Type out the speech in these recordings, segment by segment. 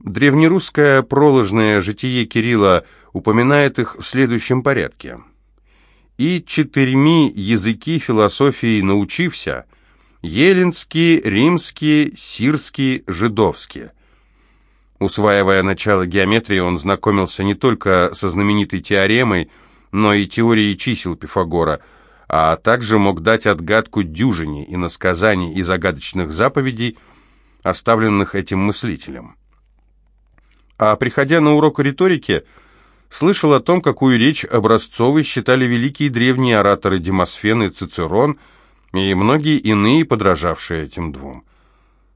Древнерусское проложное житие Кирилла упоминает их в следующем порядке. «И четырьми языки философии научився, еленский, римский, сирский, жидовский». Усваивая начало геометрии, он знакомился не только со знаменитой теоремой, но и теорией чисел Пифагора, а также мог дать отгадку дюжине иносказаний и загадочных заповедей, оставленных этим мыслителем. А приходя на урок риторики, слышал о том, какую речь образцовой считали великие древние ораторы Демосфен и Цицерон и многие иные, подражавшие этим двум.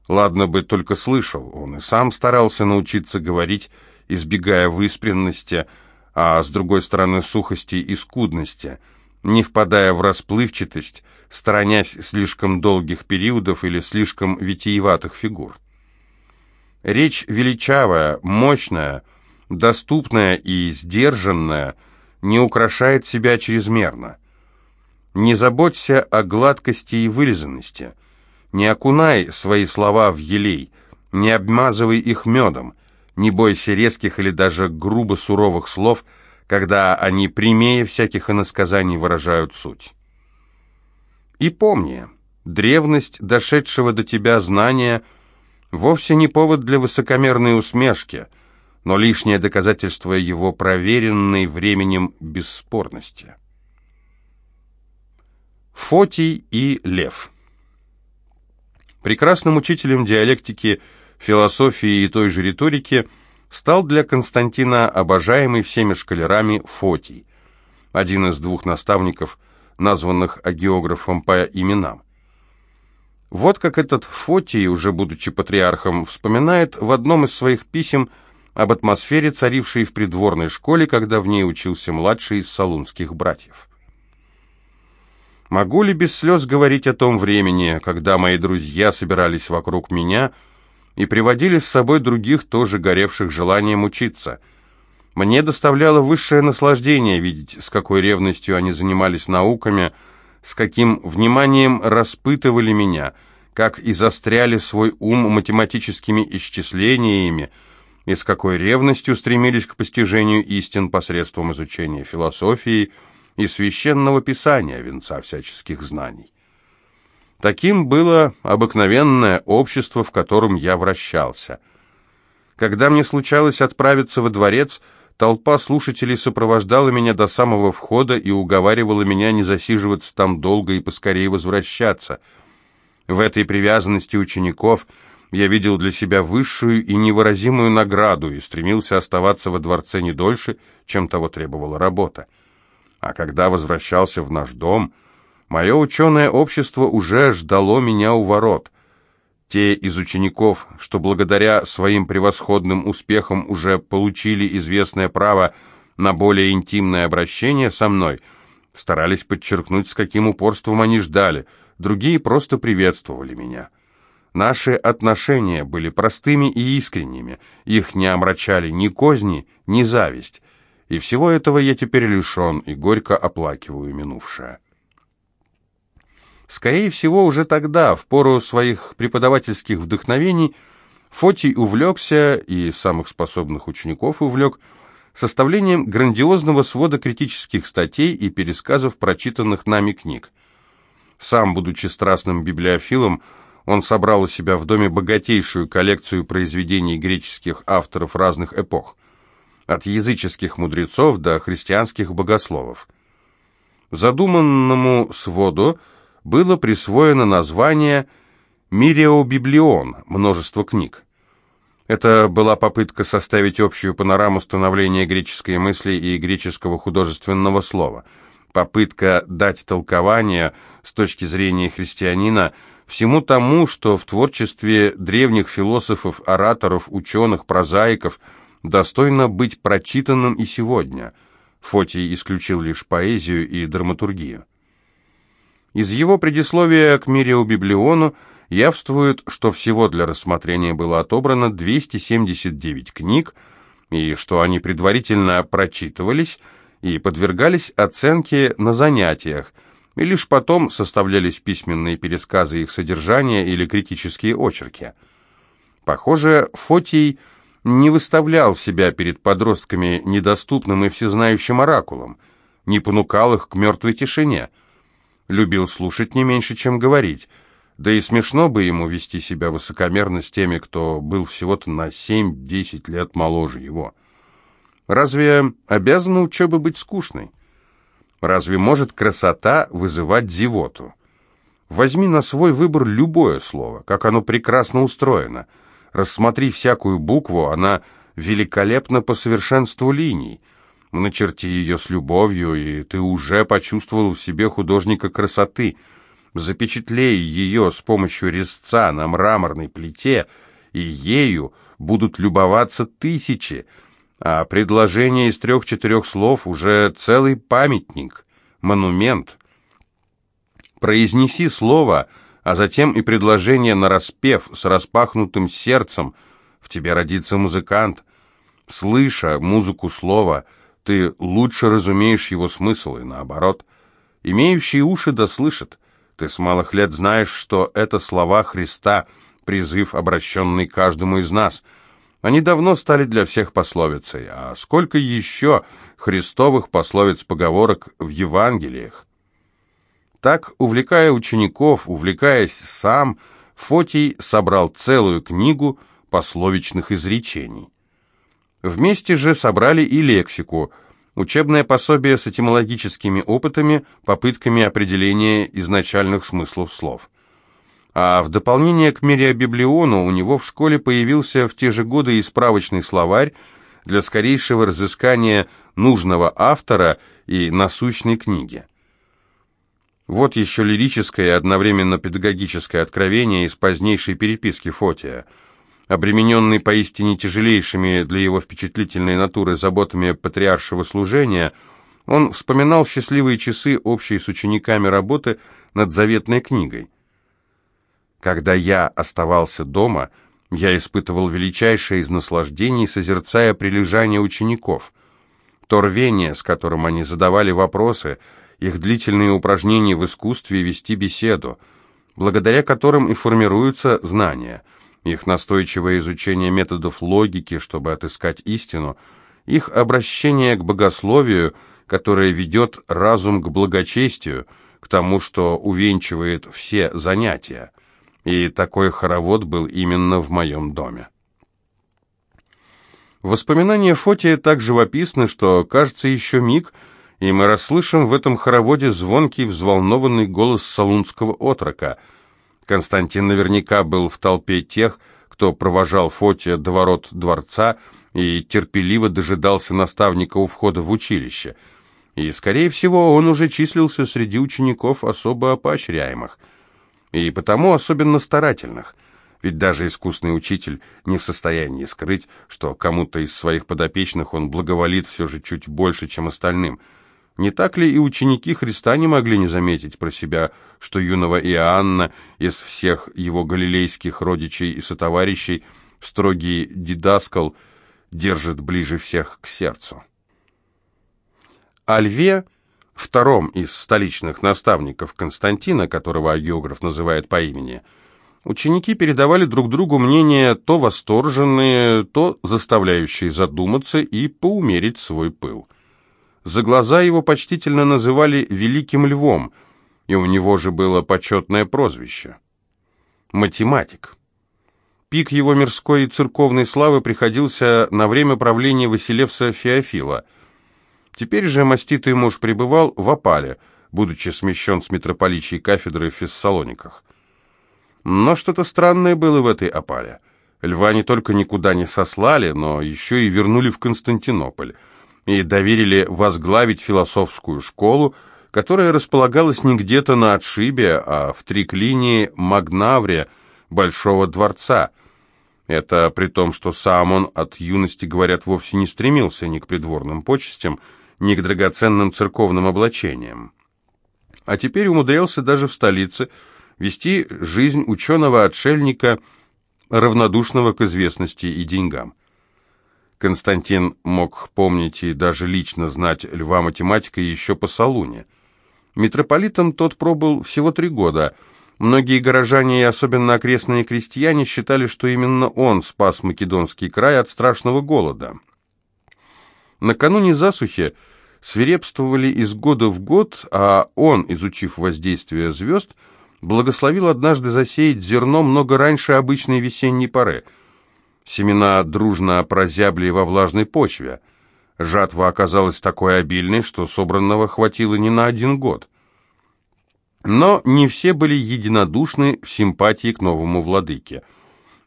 Ладно бы только слышал, он и сам старался научиться говорить, избегая выспренности, а с другой стороны сухости и скудности, не впадая в расплывчатость, сторонясь слишком долгих периодов или слишком витиеватых фигур. Речь величавая, мощная, доступная и сдержанная не украшает себя чрезмерно. Не заботься о гладкости и вылизанности – не окунай свои слова в елей, не обмазывай их медом, не бойся резких или даже грубо суровых слов, когда они прямее всяких иносказаний выражают суть. И помни, древность дошедшего до тебя знания вовсе не повод для высокомерной усмешки, но лишнее доказательство его проверенной временем бесспорности. Фотий и Лев Прекрасным учителем диалектики, философии и той же риторики стал для Константина обожаемый всеми школярами Фотий, один из двух наставников, названных агеографом по именам. Вот как этот Фотий, уже будучи патриархом, вспоминает в одном из своих писем об атмосфере, царившей в придворной школе, когда в ней учился младший из салунских братьев. Могу ли без слез говорить о том времени, когда мои друзья собирались вокруг меня и приводили с собой других, тоже горевших желанием учиться? Мне доставляло высшее наслаждение видеть, с какой ревностью они занимались науками, с каким вниманием распытывали меня, как и застряли свой ум математическими исчислениями, и с какой ревностью стремились к постижению истин посредством изучения философии, и священного писания, венца всяческих знаний. Таким было обыкновенное общество, в котором я вращался. Когда мне случалось отправиться во дворец, толпа слушателей сопровождала меня до самого входа и уговаривала меня не засиживаться там долго и поскорее возвращаться. В этой привязанности учеников я видел для себя высшую и невыразимую награду и стремился оставаться во дворце не дольше, чем того требовала работа. А когда возвращался в наш дом, мое ученое общество уже ждало меня у ворот. Те из учеников, что благодаря своим превосходным успехам уже получили известное право на более интимное обращение со мной, старались подчеркнуть, с каким упорством они ждали, другие просто приветствовали меня. Наши отношения были простыми и искренними, их не омрачали ни козни, ни зависть. И всего этого я теперь лишен и горько оплакиваю минувшее. Скорее всего, уже тогда, в пору своих преподавательских вдохновений, Фотий увлекся, и самых способных учеников увлек, составлением грандиозного свода критических статей и пересказов прочитанных нами книг. Сам, будучи страстным библиофилом, он собрал у себя в доме богатейшую коллекцию произведений греческих авторов разных эпох от языческих мудрецов до христианских богословов. Задуманному своду было присвоено название «Миреобиблион» – множество книг. Это была попытка составить общую панораму становления греческой мысли и греческого художественного слова, попытка дать толкование с точки зрения христианина всему тому, что в творчестве древних философов, ораторов, ученых, прозаиков – достойно быть прочитанным и сегодня. Фотий исключил лишь поэзию и драматургию. Из его предисловия к Мирио Библиону явствует, что всего для рассмотрения было отобрано 279 книг, и что они предварительно прочитывались и подвергались оценке на занятиях, и лишь потом составлялись письменные пересказы их содержания или критические очерки. Похоже, Фотий – не выставлял себя перед подростками недоступным и всезнающим оракулом, не понукал их к мертвой тишине. Любил слушать не меньше, чем говорить, да и смешно бы ему вести себя высокомерно с теми, кто был всего-то на семь-десять лет моложе его. Разве обязана учеба быть скучной? Разве может красота вызывать зевоту? Возьми на свой выбор любое слово, как оно прекрасно устроено. Рассмотри всякую букву, она великолепна по совершенству линий. Начерти ее с любовью, и ты уже почувствовал в себе художника красоты. Запечатлей ее с помощью резца на мраморной плите, и ею будут любоваться тысячи, а предложение из трех-четырех слов уже целый памятник, монумент — Произнеси слово, а затем и предложение на распев с распахнутым сердцем. В тебе родится музыкант. Слыша музыку слова, ты лучше разумеешь его смысл, и наоборот. Имеющие уши да слышат. Ты с малых лет знаешь, что это слова Христа, призыв, обращенный каждому из нас. Они давно стали для всех пословицей, а сколько еще христовых пословиц-поговорок в Евангелиях? Так, увлекая учеников, увлекаясь сам, Фотий собрал целую книгу пословичных изречений. Вместе же собрали и лексику, учебное пособие с этимологическими опытами, попытками определения изначальных смыслов слов. А в дополнение к Мериабиблиону у него в школе появился в те же годы и справочный словарь для скорейшего разыскания нужного автора и насущной книги. Вот еще лирическое и одновременно педагогическое откровение из позднейшей переписки Фотия. Обремененный поистине тяжелейшими для его впечатлительной натуры заботами патриаршего служения, он вспоминал счастливые часы общей с учениками работы над заветной книгой. «Когда я оставался дома, я испытывал величайшее из наслаждений, созерцая прилежание учеников. То рвение, с которым они задавали вопросы – их длительные упражнения в искусстве вести беседу, благодаря которым и формируются знания, их настойчивое изучение методов логики, чтобы отыскать истину, их обращение к богословию, которое ведет разум к благочестию, к тому, что увенчивает все занятия. И такой хоровод был именно в моем доме. Воспоминания Фотия так живописны, что, кажется, еще миг – и мы расслышим в этом хороводе звонкий, взволнованный голос салунского отрока. Константин наверняка был в толпе тех, кто провожал Фотия до ворот дворца и терпеливо дожидался наставника у входа в училище. И, скорее всего, он уже числился среди учеников особо поощряемых, и потому особенно старательных – ведь даже искусный учитель не в состоянии скрыть, что кому-то из своих подопечных он благоволит все же чуть больше, чем остальным – не так ли и ученики Христа не могли не заметить про себя, что юного Иоанна из всех его галилейских родичей и сотоварищей строгий дидаскал держит ближе всех к сердцу? О Льве, втором из столичных наставников Константина, которого агеограф называет по имени, ученики передавали друг другу мнения то восторженные, то заставляющие задуматься и поумерить свой пыл. За глаза его почтительно называли «великим львом», и у него же было почетное прозвище – математик. Пик его мирской и церковной славы приходился на время правления Василевса Феофила. Теперь же маститый муж пребывал в опале, будучи смещен с митрополичьей кафедры в Фессалониках. Но что-то странное было в этой опале. Льва не только никуда не сослали, но еще и вернули в Константинополь – и доверили возглавить философскую школу, которая располагалась не где-то на отшибе, а в триклинии Магнавре Большого дворца. Это при том, что сам он от юности, говорят, вовсе не стремился ни к придворным почестям, ни к драгоценным церковным облачениям. А теперь умудрялся даже в столице вести жизнь ученого-отшельника, равнодушного к известности и деньгам. Константин мог помнить и даже лично знать льва математика еще по Салуне. Митрополитом тот пробыл всего три года, Многие горожане и особенно окрестные крестьяне считали, что именно он спас Македонский край от страшного голода. Накануне засухи свирепствовали из года в год, а он, изучив воздействие звезд, благословил однажды засеять зерно много раньше обычной весенней поры. Семена дружно прозябли во влажной почве. Жатва оказалась такой обильной, что собранного хватило не на один год. Но не все были единодушны в симпатии к новому владыке.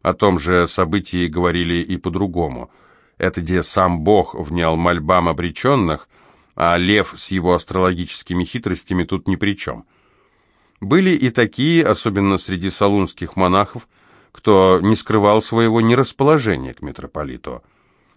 О том же событии говорили и по-другому. Это где сам Бог внял мольбам обреченных, а лев с его астрологическими хитростями тут ни при чем. Были и такие, особенно среди салунских монахов, кто не скрывал своего нерасположения к митрополиту.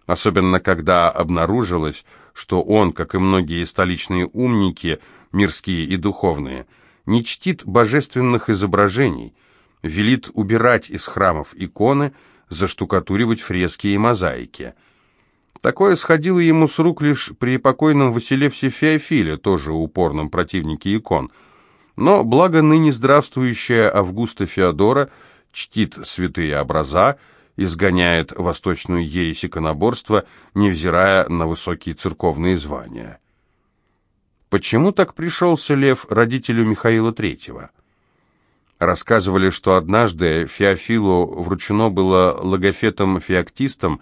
Особенно когда обнаружилось, что он, как и многие столичные умники, мирские и духовные – не чтит божественных изображений, велит убирать из храмов иконы, заштукатуривать фрески и мозаики. Такое сходило ему с рук лишь при покойном Василевсе Феофиле, тоже упорном противнике икон. Но благо ныне здравствующая Августа Феодора чтит святые образа, изгоняет восточную ересь иконоборства, невзирая на высокие церковные звания. Почему так пришелся Лев родителю Михаила Третьего? Рассказывали, что однажды Феофилу вручено было логофетом-феоктистом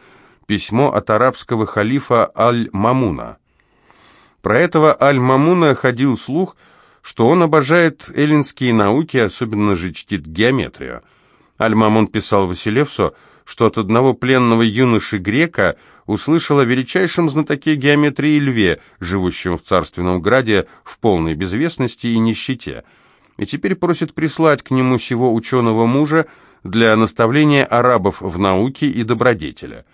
письмо от арабского халифа Аль-Мамуна. Про этого Аль-Мамуна ходил слух, что он обожает эллинские науки, особенно же чтит геометрию. Аль-Мамун писал Василевсу, что от одного пленного юноши-грека услышал о величайшем знатоке геометрии Льве, живущем в царственном граде в полной безвестности и нищете, и теперь просит прислать к нему сего ученого мужа для наставления арабов в науке и добродетеля.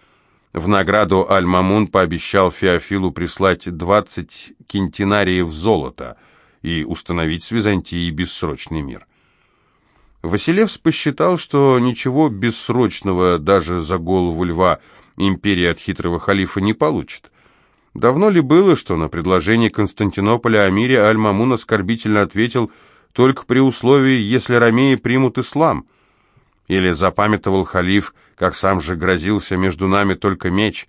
В награду Аль-Мамун пообещал Феофилу прислать 20 кентинариев золота и установить с Византией бессрочный мир. Василевс посчитал, что ничего бессрочного даже за голову льва империя от хитрого халифа не получит. Давно ли было, что на предложение Константинополя о мире Аль-Мамун оскорбительно ответил только при условии, если ромеи примут ислам? Или запамятовал халиф, как сам же грозился между нами только меч?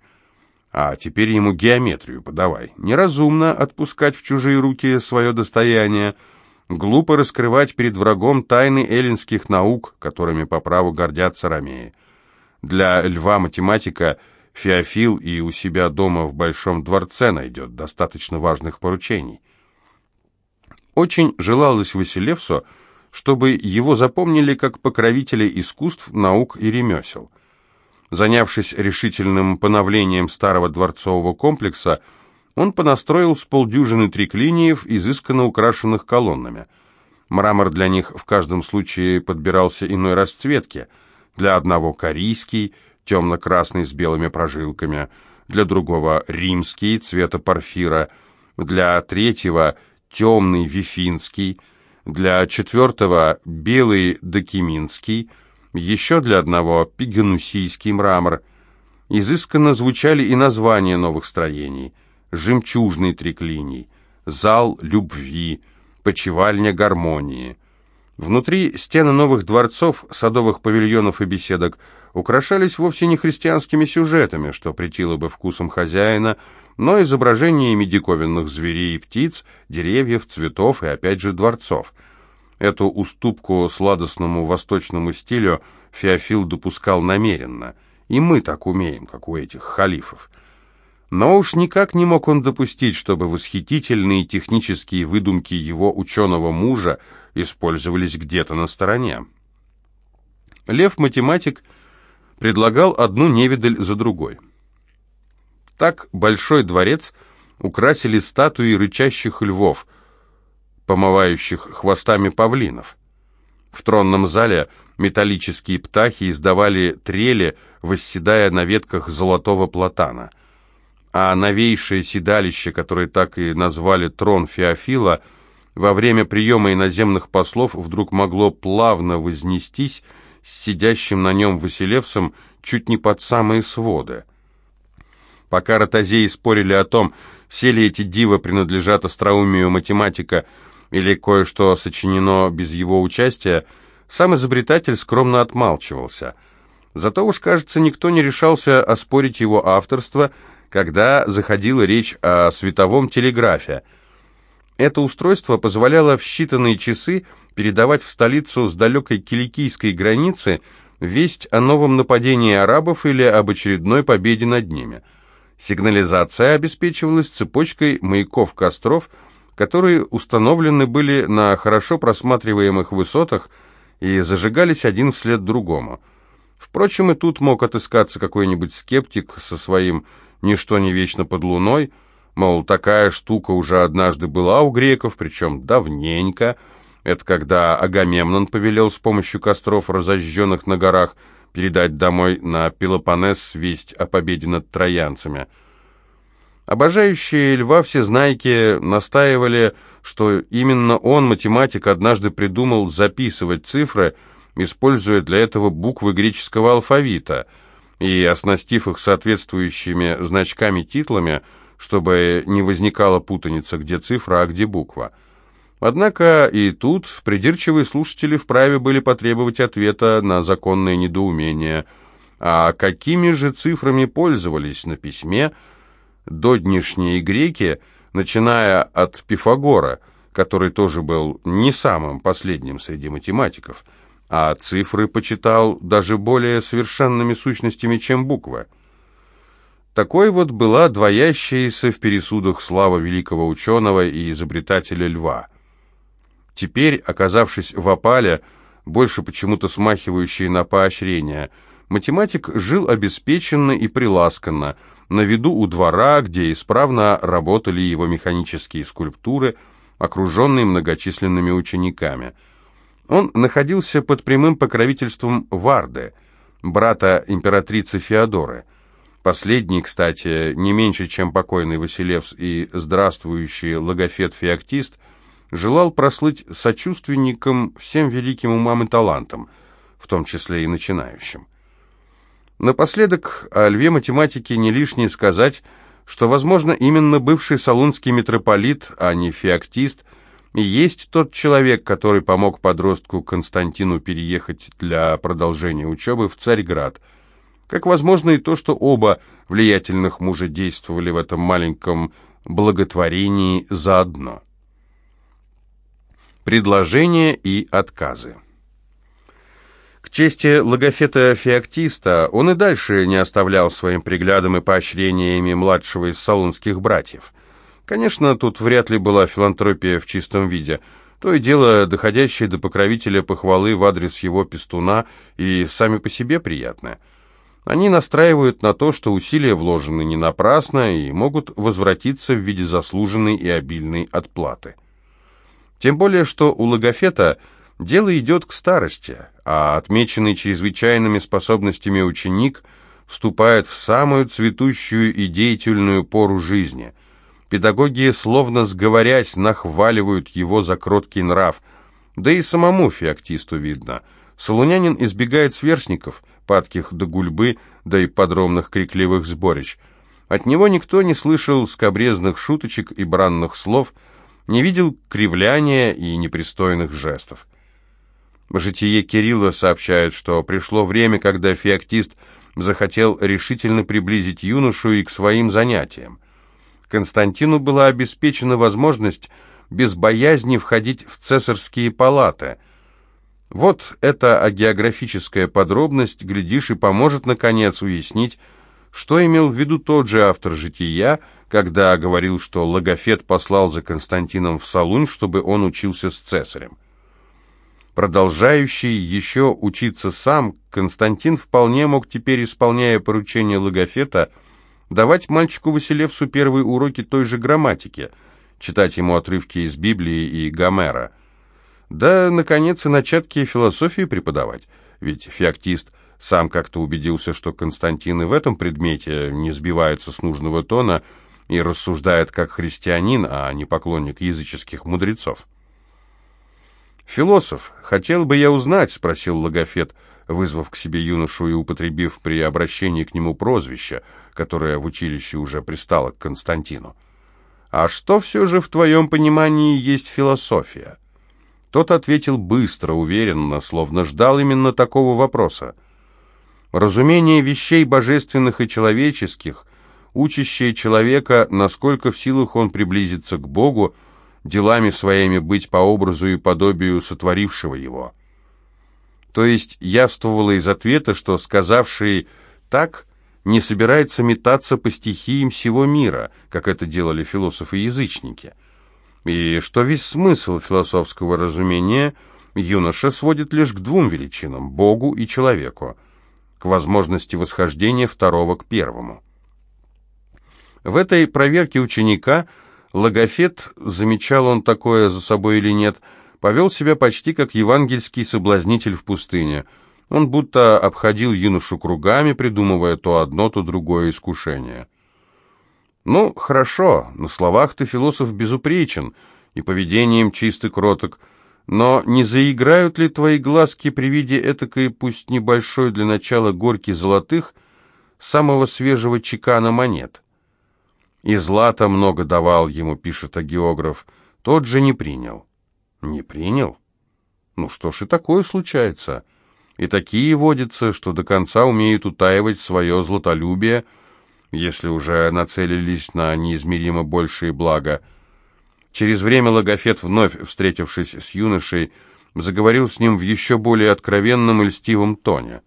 А теперь ему геометрию подавай. Неразумно отпускать в чужие руки свое достояние – Глупо раскрывать перед врагом тайны эллинских наук, которыми по праву гордятся ромеи. Для льва математика Феофил и у себя дома в Большом дворце найдет достаточно важных поручений. Очень желалось Василевсу, чтобы его запомнили как покровителя искусств, наук и ремесел. Занявшись решительным поновлением старого дворцового комплекса, он понастроил с полдюжины триклиниев, изысканно украшенных колоннами. Мрамор для них в каждом случае подбирался иной расцветки. Для одного корейский, темно-красный с белыми прожилками, для другого римский, цвета порфира, для третьего темный вифинский, для четвертого белый докиминский, еще для одного пигенусийский мрамор. Изысканно звучали и названия новых строений – жемчужный триклиний, зал любви, почевальня гармонии. Внутри стены новых дворцов, садовых павильонов и беседок украшались вовсе не христианскими сюжетами, что претило бы вкусом хозяина, но изображениями диковинных зверей и птиц, деревьев, цветов и опять же дворцов. Эту уступку сладостному восточному стилю Феофил допускал намеренно, и мы так умеем, как у этих халифов. Но уж никак не мог он допустить, чтобы восхитительные технические выдумки его ученого мужа использовались где-то на стороне. Лев-математик предлагал одну невидаль за другой. Так большой дворец украсили статуи рычащих львов, помывающих хвостами павлинов. В тронном зале металлические птахи издавали трели, восседая на ветках золотого платана – а новейшее седалище, которое так и назвали трон Феофила, во время приема иноземных послов вдруг могло плавно вознестись с сидящим на нем Василевсом чуть не под самые своды. Пока ротозеи спорили о том, все ли эти дивы принадлежат остроумию математика или кое-что сочинено без его участия, сам изобретатель скромно отмалчивался. Зато уж, кажется, никто не решался оспорить его авторство, когда заходила речь о световом телеграфе. Это устройство позволяло в считанные часы передавать в столицу с далекой киликийской границы весть о новом нападении арабов или об очередной победе над ними. Сигнализация обеспечивалась цепочкой маяков-костров, которые установлены были на хорошо просматриваемых высотах и зажигались один вслед другому. Впрочем, и тут мог отыскаться какой-нибудь скептик со своим «ничто не вечно под луной», мол, такая штука уже однажды была у греков, причем давненько – это когда Агамемнон повелел с помощью костров, разожженных на горах, передать домой на Пелопоннес весть о победе над троянцами. Обожающие льва всезнайки настаивали, что именно он, математик, однажды придумал записывать цифры, используя для этого буквы греческого алфавита, и, оснастив их соответствующими значками-титлами, чтобы не возникала путаница, где цифра, а где буква – Однако и тут придирчивые слушатели вправе были потребовать ответа на законное недоумение. А какими же цифрами пользовались на письме доднишние греки, начиная от Пифагора, который тоже был не самым последним среди математиков, а цифры почитал даже более совершенными сущностями, чем буквы. Такой вот была двоящаяся в пересудах слава великого ученого и изобретателя льва – Теперь, оказавшись в опале, больше почему-то смахивающей на поощрение, математик жил обеспеченно и приласканно, на виду у двора, где исправно работали его механические скульптуры, окруженные многочисленными учениками. Он находился под прямым покровительством Варды, брата императрицы Феодоры. Последний, кстати, не меньше, чем покойный Василевс и здравствующий логофет-феоктист – желал прослыть сочувственником всем великим умам и талантам, в том числе и начинающим. Напоследок о льве математики не лишнее сказать, что, возможно, именно бывший салунский митрополит, а не феоктист, и есть тот человек, который помог подростку Константину переехать для продолжения учебы в Царьград. Как возможно и то, что оба влиятельных мужа действовали в этом маленьком благотворении заодно. Предложения и отказы. К чести логофета Феоктиста он и дальше не оставлял своим приглядом и поощрениями младшего из салунских братьев. Конечно, тут вряд ли была филантропия в чистом виде. То и дело, доходящее до покровителя похвалы в адрес его пестуна и сами по себе приятное. Они настраивают на то, что усилия вложены не напрасно и могут возвратиться в виде заслуженной и обильной отплаты. Тем более, что у логофета дело идет к старости, а отмеченный чрезвычайными способностями ученик вступает в самую цветущую и деятельную пору жизни. Педагоги, словно сговорясь, нахваливают его за кроткий нрав. Да и самому феоктисту видно. Солунянин избегает сверстников, падких до гульбы, да и подробных крикливых сборищ. От него никто не слышал скобрезных шуточек и бранных слов – не видел кривляния и непристойных жестов. Житие Кирилла сообщает, что пришло время, когда феоктист захотел решительно приблизить юношу и к своим занятиям. Константину была обеспечена возможность без боязни входить в цесарские палаты. Вот эта агеографическая подробность, глядишь, и поможет, наконец, уяснить, что имел в виду тот же автор «Жития», когда говорил, что Логофет послал за Константином в Салунь, чтобы он учился с цесарем. Продолжающий еще учиться сам, Константин вполне мог теперь, исполняя поручение Логофета, давать мальчику Василевсу первые уроки той же грамматики, читать ему отрывки из Библии и Гомера. Да, наконец, и начатки философии преподавать, ведь феоктист сам как-то убедился, что Константин и в этом предмете не сбивается с нужного тона, и рассуждает как христианин, а не поклонник языческих мудрецов. «Философ, хотел бы я узнать», — спросил Логофет, вызвав к себе юношу и употребив при обращении к нему прозвище, которое в училище уже пристало к Константину. «А что все же в твоем понимании есть философия?» Тот ответил быстро, уверенно, словно ждал именно такого вопроса. Разумение вещей божественных и человеческих, учащее человека, насколько в силах он приблизиться к Богу, делами своими быть по образу и подобию сотворившего его. То есть явствовало из ответа, что сказавший «так» не собирается метаться по стихиям всего мира, как это делали философы-язычники, и что весь смысл философского разумения юноша сводит лишь к двум величинам – Богу и человеку, к возможности восхождения второго к первому. В этой проверке ученика – Логофет, замечал он такое за собой или нет, повел себя почти как евангельский соблазнитель в пустыне. Он будто обходил юношу кругами, придумывая то одно, то другое искушение. «Ну, хорошо, на словах ты философ безупречен, и поведением чистый кроток, но не заиграют ли твои глазки при виде этакой, пусть небольшой для начала горки золотых, самого свежего чекана монет?» И злата много давал ему, пишет агеограф. Тот же не принял. Не принял? Ну что ж, и такое случается. И такие водятся, что до конца умеют утаивать свое златолюбие, если уже нацелились на неизмеримо большие блага. Через время Логофет, вновь встретившись с юношей, заговорил с ним в еще более откровенном и льстивом тоне.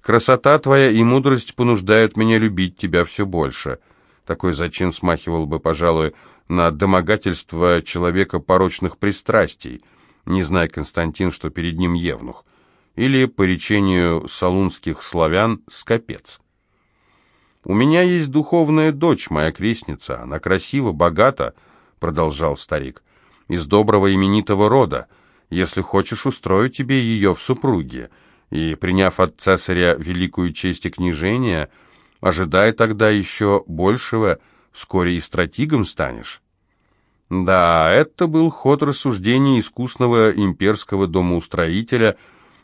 «Красота твоя и мудрость понуждают меня любить тебя все больше». Такой зачин смахивал бы, пожалуй, на домогательство человека порочных пристрастий, не зная Константин, что перед ним евнух, или, по речению салунских славян, скопец. «У меня есть духовная дочь, моя крестница, она красива, богата», — продолжал старик, — «из доброго именитого рода. Если хочешь, устрою тебе ее в супруге, и, приняв от цесаря великую честь и княжения, — Ожидай тогда еще большего, вскоре и стратигом станешь. Да, это был ход рассуждений искусного имперского домоустроителя,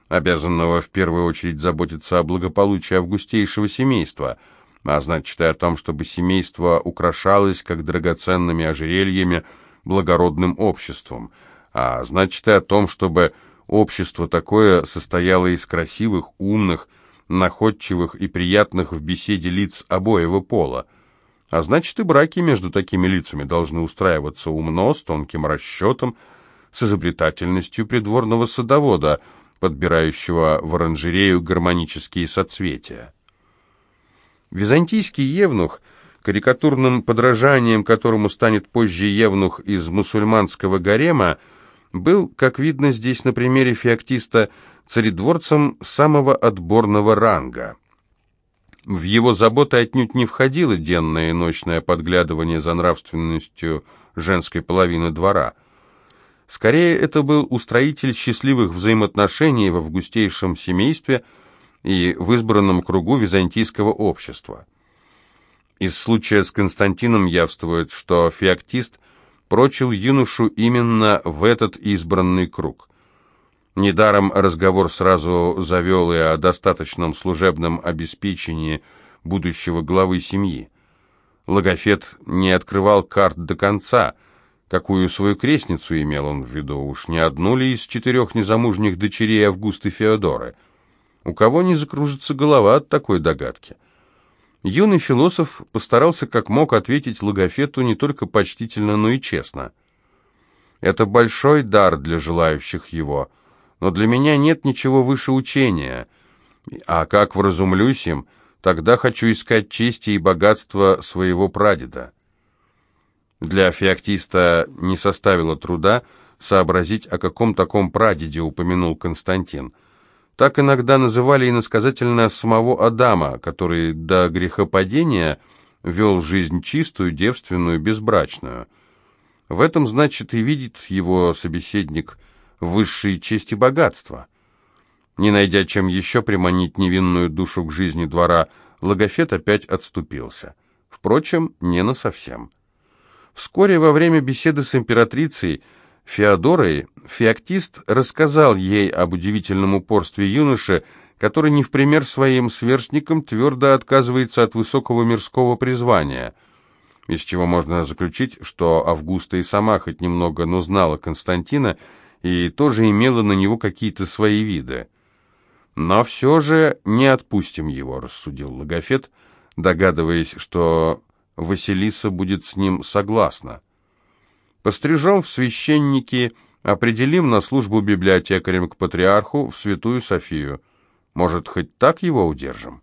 обязанного в первую очередь заботиться о благополучии августейшего семейства, а значит и о том, чтобы семейство украшалось, как драгоценными ожерельями, благородным обществом, а значит и о том, чтобы общество такое состояло из красивых, умных, находчивых и приятных в беседе лиц обоего пола. А значит, и браки между такими лицами должны устраиваться умно, с тонким расчетом, с изобретательностью придворного садовода, подбирающего в оранжерею гармонические соцветия. Византийский евнух, карикатурным подражанием которому станет позже евнух из мусульманского гарема, был, как видно здесь на примере феоктиста, царедворцем самого отборного ранга. В его заботы отнюдь не входило денное и ночное подглядывание за нравственностью женской половины двора. Скорее, это был устроитель счастливых взаимоотношений в августейшем семействе и в избранном кругу византийского общества. Из случая с Константином явствует, что феоктист прочил юношу именно в этот избранный круг. Недаром разговор сразу завел и о достаточном служебном обеспечении будущего главы семьи. Логофет не открывал карт до конца, какую свою крестницу имел он в виду, уж не одну ли из четырех незамужних дочерей Августы Феодоры. У кого не закружится голова от такой догадки? Юный философ постарался как мог ответить Логофету не только почтительно, но и честно. Это большой дар для желающих его – но для меня нет ничего выше учения. А как вразумлюсь им, тогда хочу искать чести и богатства своего прадеда. Для феоктиста не составило труда сообразить, о каком таком прадеде упомянул Константин. Так иногда называли иносказательно самого Адама, который до грехопадения вел жизнь чистую, девственную, безбрачную. В этом, значит, и видит его собеседник – высшие чести богатства. Не найдя чем еще приманить невинную душу к жизни двора, Логофет опять отступился. Впрочем, не насовсем. Вскоре во время беседы с императрицей Феодорой Феоктист рассказал ей об удивительном упорстве юноши, который не в пример своим сверстникам твердо отказывается от высокого мирского призвания, из чего можно заключить, что Августа и сама хоть немного, но знала Константина и тоже имела на него какие-то свои виды. «Но все же не отпустим его», — рассудил Логофет, догадываясь, что Василиса будет с ним согласна. Пострижем в священники, определим на службу библиотекарем к патриарху в Святую Софию. Может, хоть так его удержим?»